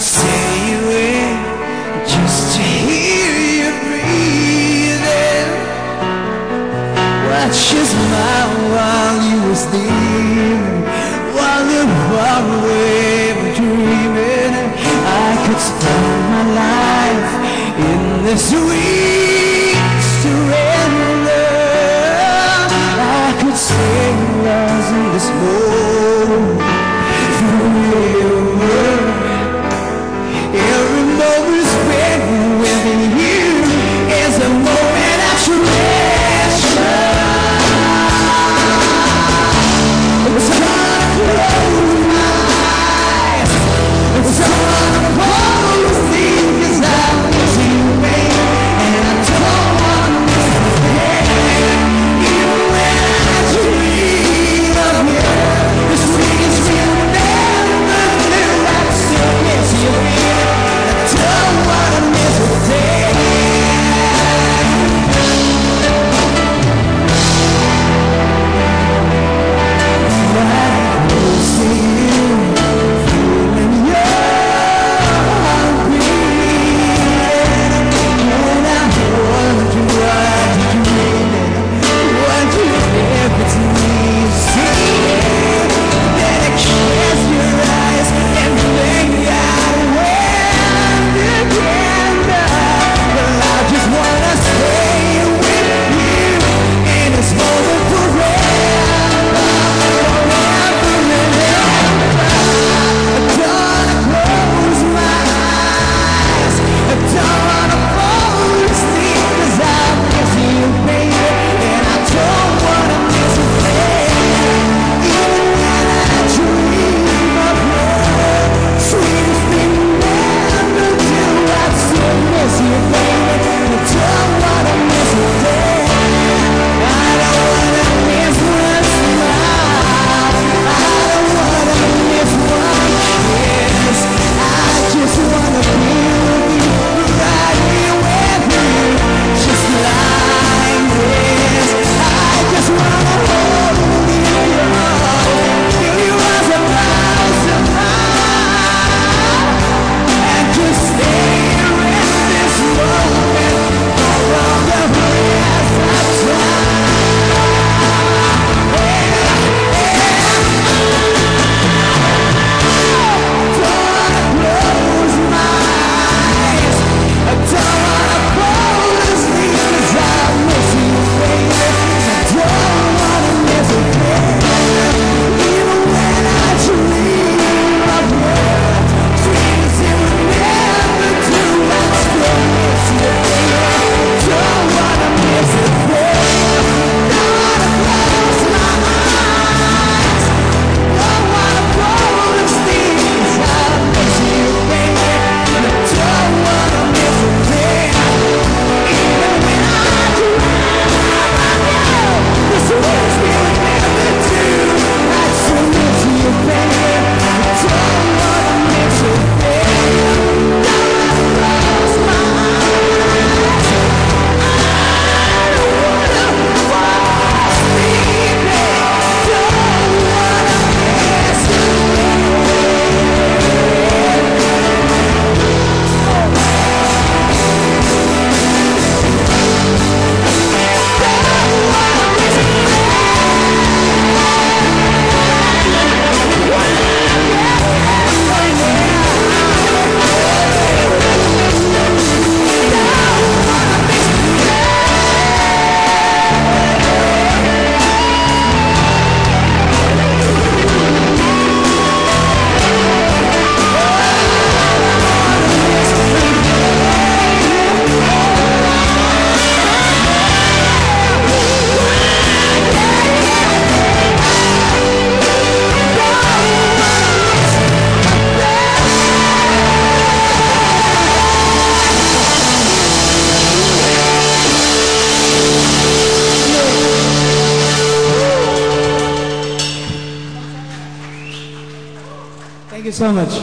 could stay away just to hear you breathing. Watch your smile while you were sleeping, while you're far away dreaming. I could spend my life in this sweet surrender. I could sing lost in this moment through your world. so much.